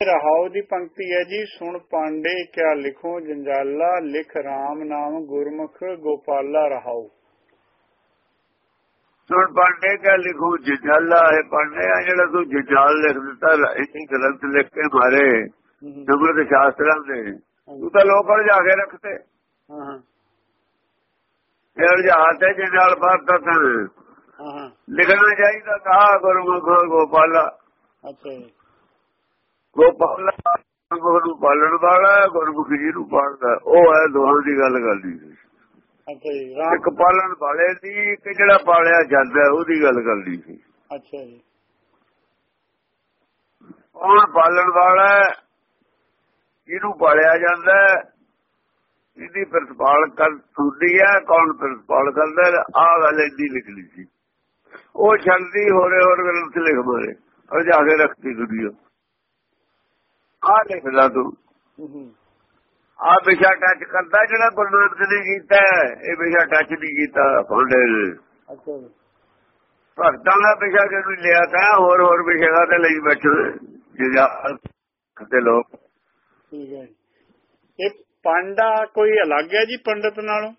ਰਹਾਉ ਦੀ ਪੰਕਤੀ ਹੈ ਜੀ ਸੁਣ ਪਾਂਡੇ ਕਿਆ ਲਿਖੋ ਜੰਜਾਲਾ ਲਿਖ RAM ਨਾਮ ਗੁਰਮੁਖ ਗੋਪਾਲਾ ਰਹਾਉ ਸੁਣ ਪਾਂਡੇ ਕਾ ਲਿਖੂ ਜਜਾਲਾ ਹੈ ਪਾਂਡੇ ਆ ਜਿਹੜਾ ਤੂੰ ਜਜਾਲ ਲਿਖ ਦਿੱਤਾ ਇੱਕ ਗ੍ਰੰਥ ਲਿਖ ਕੇ ਮਾਰੇ ਨੰਬਰ ਸ਼ਾਸਤਰਾਂ ਦੇ। ਤੂੰ ਤਾਂ ਲੋਕਾਂ ਜਾ ਕੇ ਰੱਖਤੇ। ਹਾਂ ਇਹ ਜਹਾਜ਼ ਤੇ ਜਜਾਲ ਬਾਤ ਤਾਂ ਲਿਖਣਾ ਚਾਹੀਦਾ ਕਹਾ ਗੁਰਮੁਖ ਗੋਪਾਲਾ। ਅੱਛਾ ਗੋਪਾਲਾ ਗੁਰੂ ਨੂੰ ਪਾਲਣ ਵਾਲਾ ਗੁਰਮੁਖ ਜੀ ਨੂੰ ਪਾਲਦਾ ਉਹ ਹੈ ਦੋਹਾਂ ਦੀ ਗੱਲ ਕਰਦੀ ਸੀ। ਅੱਛਾ ਇੱਕ ਪਾਲਣ ਵਾਲੇ ਦੀ ਇੱਕ ਜਿਹੜਾ ਪਾਲਿਆ ਜਾਂਦਾ ਉਹਦੀ ਗੱਲ ਕਰਦੀ ਸੀ। ਅੱਛਾ ਜੀ। ਕੌਣ ਪਾਲਣ ਵਾਲਾ ਇਹਨੂੰ ਪਾਲਿਆ ਜਾਂਦਾ ਇਹਦੀ ਪ੍ਰਤਪਾਲ ਕਰ ਹੁੰਦੀ ਹੈ ਕੌਣ ਪ੍ਰਤਪਾਲ ਕਰਦਾ ਆ ਗੱਲ ਇੰਨੀ ਲਿਖਣੀ ਸੀ। ਉਹ ਛੱਡਦੀ ਹੋਰੇ ਹੋਰ ਗ੍ਰੰਥ ਲਿਖ ਮਾਰੇ ਜਾ ਕੇ ਰੱਖਤੀ ਦੁਨੀਆ। ਆ ਲਿਖਦਾ ਤੂੰ। ਆ ਵਿਸ਼ਾ ਟੱਚ ਕਰਦਾ ਜਿਹੜਾ ਗੁਰੂ ਨਾਨਕ ਨੇ ਕੀਤਾ ਇਹ ਵਿਸ਼ਾ ਟੱਚ ਨਹੀਂ ਕੀਤਾ ਪਾਂਡੇ ਨੇ। ਭਗਤਾਂ ਦਾ ਵਿਸ਼ਾ ਜਿਹਨੂੰ ਲਿਆ ਤਾਂ ਹੋਰ ਹੋਰ ਵਿਸ਼ਾ ਤੇ ਲਈ ਬੈਠੇ ਜਿਹੜਾ ਤੇ ਲੋਕ। ਠੀਕ ਹੈ ਇਹ ਪਾਂਡਾ ਕੋਈ ਅਲੱਗ ਹੈ ਜੀ ਪੰਡਤ ਨਾਲੋਂ?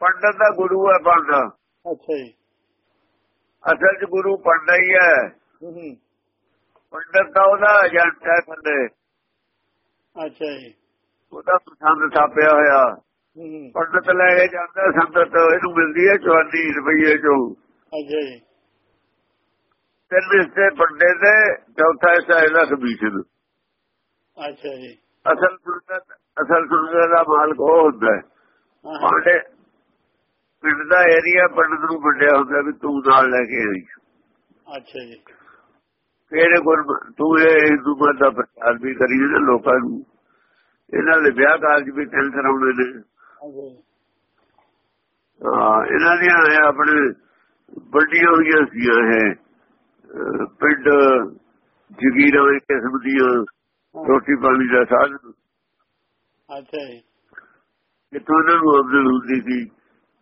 ਪੰਡਤ ਦਾ ਗੁਰੂ ਹੈ ਪੰਡਤ ਅੱਛਾ ਜੀ। ਅਸਲ ਚ ਗੁਰੂ ਪੰਡਤ ਹੀ ਹੈ। ਹੂੰ ਪੰਡਤ ਦਾ ਉਹਦਾ ਏਜੰਟ ਹੈ ਥੱਲੇ ਅੱਛਾ ਜੀ। ਉਹਦਾ ਪਸੰਦ ਥਾਪਿਆ ਹੋਇਆ। ਪੰਡਤ ਲੈ ਕੇ ਜਾਂਦਾ ਸੰਗਤ ਇਹਨੂੰ ਮਿਲਦੀ ਹੈ 44 ਰੁਪਏ ਚੋਂ। ਅੱਛਾ ਜੀ। ਤਿੰਨ ਹਿੱਸੇ ਪੰਡੇ ਦੇ ਚੌਥਾ ਹਿੱਸਾ ਇਹਦਾ ਕਮਿਸ਼ਨ ਅੱਛਾ ਜੀ। ਅਸਲ ਸੰਗਤ ਅਸਲ ਸੰਗਤ ਦਾ ਮਾਲਕ ਉਹ ਹੁੰਦਾ ਹੈ। ਹਾਂ। ਪਾਂਡੇ ਪਿੰਡ ਦਾ ਏਰੀਆ ਪੰਡਤ ਨੂੰ ਵੰਡਿਆ ਹੁੰਦਾ ਵੀ ਤੂੰ ਨਾਲ ਲੈ ਕੇ ਆਈ। ਅੱਛਾ ਜੀ। ਕਿਹੜੇ ਗੁਰ ਤੂੰ ਇਹ ਹਿੰਦੂ ਮਤ ਦਾ ਪ੍ਰਚਾਰ ਵੀ ਕਰੀ ਨਾ ਲੋਕਾਂ ਨੂੰ। ਇਹਨਾਂ ਦੇ ਵਿਆਹ ਕਾਰਜ ਵੀ ਤਿੰਨ ਕਰਾਉਂਦੇ ਨੇ। ਹਾਂ ਇਹਨਾਂ ਦੀਆਂ ਇਹ ਆਪਣੇ ਵੱਡੀਆਂ ਹੋਈਆਂ ਸੀਆਂ ਹੈ ਪਿੰਡ ਜਗੀਰਾਂ ਇੱਕ ਕਿਸਮ ਦੀਆਂ ਰੋਟੀ ਪਾਣੀ ਦਾ ਸਾਧਨ। ਅੱਛਾ ਜੀ। ਜਿੱਥੋਂ ਇਹਨਾਂ ਨੂੰ ਆਮਦਨ ਹੁੰਦੀ ਸੀ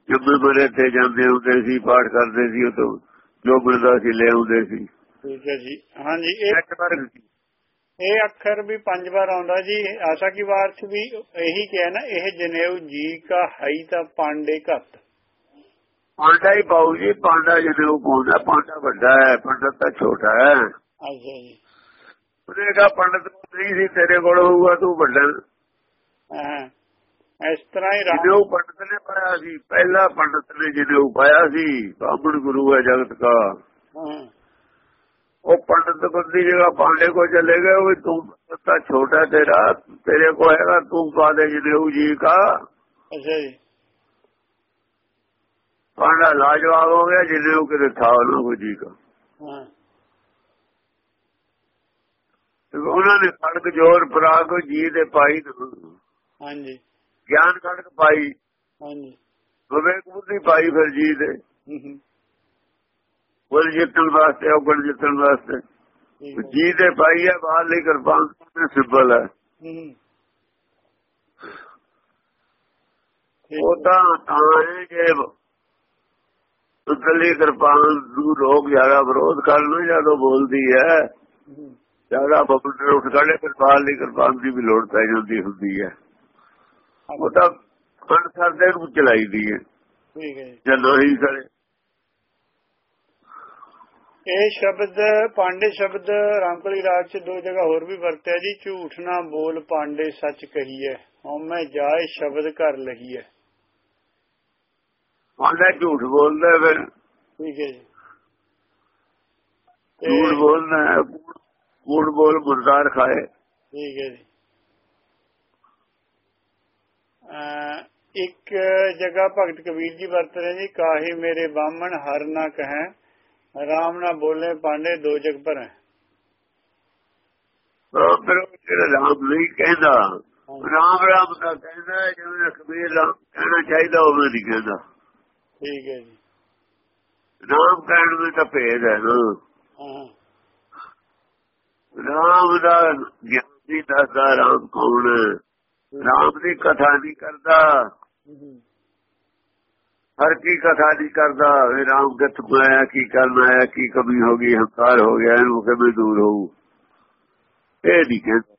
ਜੰਮੇ ਮਰੇ ਤੇ ਜਾਂਦੇ ਹੁੰਦੇ ਸੀ ਪਾਠ ਕਰਦੇ ਸੀ ਉਹ ਤੋਂ ਜੋ ਮਿਲਦਾ ਸੀ ਲੈ ਆਉਂਦੇ ਸੀ। ਠੀਕ ਹੈ ਜੀ। ਹਾਂਜੀ ਇਹ ਇਹ ਅੱਖਰ ਵੀ ਪੰਜ ਵਾਰ ਆਉਂਦਾ ਜੀ। ਆਸ਼ਾ ਕੀ ਵਾਰ ਚ ਵੀ ਇਹੀ ਕਿਹਾ ਨਾ ਇਹ ਜਨੇਊ ਜੀ ਕਾ ਹਈ ਤਾਂ ਪਾਂਡੇ ਘੱਟ ਪਾਂਡਾ ਹੀ ਪਾਉ ਜੀ ਪਾਂਡਾ ਉਹ ਪਾਉਂਦਾ ਪਾਂਡਾ ਵੱਡਾ ਹੈ ਪੰਡਤ ਤਾਂ ਛੋਟਾ ਹੈ। ਅੱਛਾ ਜੀ। ਉਹਨੇ ਕਹਾ ਪੰਡਤ ਨਹੀਂ ਸੀ ਤੇਰੇ ਕੋਲ ਹੋਊਗਾ ਤੂੰ ਵੱਡਾ। ਹਾਂ ਇਸ ਤਰ੍ਹਾਂ ਹੀ ਉਹ ਪੰਡਤ ਨੇ ਪਾਇਆ ਸੀ। ਪਹਿਲਾ ਪੰਡਤ ਨੇ ਜਿਹਨੇ ਪਾਇਆ ਸੀ। ਬਾਹਮਣ ਗੁਰੂ ਹੈ ਜਗਤ ਦਾ ਹਾਂ। ਉਹ ਪੰਡਤ ਬੰਦੀ ਜਗ੍ਹਾ ਪਾਂਡੇ ਕੋ ਚਲੇ ਗਏ ਉਹ ਤੂੰ ਤਾਂ ਛੋਟਾ ਤੇਰਾ ਤੇਰੇ ਕੋ ਹੈਗਾ ਤੂੰ ਪਾ ਦੇ ਜਿਹਨੇ ਉਹ ਜੀ ਕਾ। ਅੱਛਾ ਜੀ। ਪਾਂਡਾ ਲਾਜਵਾਬ ਹੋ ਗਿਆ ਉਹ ਕਿਤੇ ਥਾ ਉਹਨਾਂ ਜੀ ਕਾ। ਹਾਂ। ਉਹਨਾਂ ਨੇ ਖੜਕ ਜੋਰ ਪ੍ਰਾਗ ਜੀ ਦੇ ਪਾਈ ਹਾਂਜੀ। ਗਿਆਨ ਖੜਕ ਪਾਈ। ਹਾਂਜੀ। ਵਿਵੇਕ ਬੁੱਧੀ ਪਾਈ ਫਿਰ ਜੀ ਦੇ। ਉਹ ਜਿੱਤਣ ਵਾਸਤੇ ਉਹ ਗੁਣ ਜਿੱਤਣ ਵਾਸਤੇ। ਜੀ। ਦੇ ਪਾਈ ਹੈ ਬਾਹਰ ਲਈ ਕਿਰਪਾਨ ਦੇ ਸਿੰਬਲ ਹੈ ਉਹ ਤਾਂ ਤਾਂ ਹੈ ਜੇ ਉਤਲੀ ਕਿਰਪਾਨ ਨੂੰ ਲੋਕ ਜ਼ਿਆਦਾ ਵਿਰੋਧ ਕਰਨ ਜਦੋਂ ਬੋਲਦੀ ਹੈ। ਜ਼ਿਆਦਾ ਬਬਲ ਉੱਠ ਫਿਰ ਬਾਹਰ ਲਈ ਕਿਰਪਾਨ ਦੀ ਵੀ ਲੋੜ ਪੈ ਜਾਂਦੀ ਹੁੰਦੀ ਹੈ। ਉਹ ਤਾਂ ਖੰਡ ਕਰਦੇ ਨੂੰ ਚਲਾਈਦੀ ਹੈ। ਠੀਕ ਹੈ। ਜਦੋਂ ਹੀ ਕਰੇ ਇਹ ਸ਼ਬਦ ਪਾਂਡੇ ਸ਼ਬਦ ਰਾਮਕਲੀ ਰਾਜ ਚ ਦੋ ਜਗ੍ਹਾ ਹੋਰ ਵੀ ਵਰਤਿਆ ਜੀ। ਝੂਠ ਨਾ ਬੋਲ ਪਾਂਡੇ ਸੱਚ ਕਹੀਏ ਹਉਮੈ ਜਾਏ ਸ਼ਬਦ ਕਰ ਲਹੀਏ ਉਹਦਾ ਝੂਠ ਬੋਲਦਾ ਫਿਰ। ਠੀਕ ਹੈ ਜੀ। ਝੂਠ ਬੋਲਦਾ ਕੂੜ ਬੋਲ ਮੁਰਦਾਰ ਖਾਏ। ਠੀਕ ਹੈ ਜੀ। ਇੱਕ ਜਗ੍ਹਾ ਭਗਤ ਕਬੀਰ ਜੀ ਵਰਤ ਰਹੇ ਜੀ ਕਾਹੇ ਮੇਰੇ ਬਾਹਮਣ ਹਰ ਨਾ ਕਹੈ। ਰਾਮ ਨਾ ਬੋਲੇ ਪਾਂਡੇ ਦੋ ਜਗ ਉਹ ਫਿਰ ਉਹ ਜਿਹੜਾ ਰਾਮ ਨਹੀਂ ਕਹਿੰਦਾ ਰਾਮ ਰਾਮ ਦਾ ਕਹਿੰਦਾ ਹੈ, ਜਿਵੇਂ ਕਬੀਰ ਰਾਮ ਕਹਿਣਾ ਚਾਹੀਦਾ ਉਹ ਨਹੀਂ ਕਹਿੰਦਾ। ਠੀਕ ਹੈ ਜੀ। ਰਾਮ ਕਹਿਣ ਵਿੱਚ ਤਾਂ ਭੇਦ ਹੈ ਨਾ। ਹਾਂ। ਰਾਮ ਦਾ ਗਿਆਨੀ ਦੱਸਦਾ ਰਾਮ ਕੌਣ ਹੈ। ਰਾਮ ਦੀ ਕਥਾ ਨਹੀਂ ਕਰਦਾ। ਹੂੰ। ਹਰ ਕੀ ਕਥਾ ਨਹੀਂ ਕਰਦਾ ਇਹ ਰਾਮ ਕਿੱਥ ਆਇਆ, ਕੀ ਕਰਨਾ ਆਇਆ, ਕੀ ਕਮੀ ਹੋ ਗਈ, ਹੰਕਾਰ ਹੋ ਗਿਆ, ਇਹਨੂੰ ਕਿਵੇਂ ਦੂਰ ਹੋਊ? ਇਹ ਨਹੀਂ ਕਹਿੰਦੇ।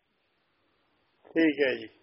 ਠੀਕ ਹੈ ਜੀ।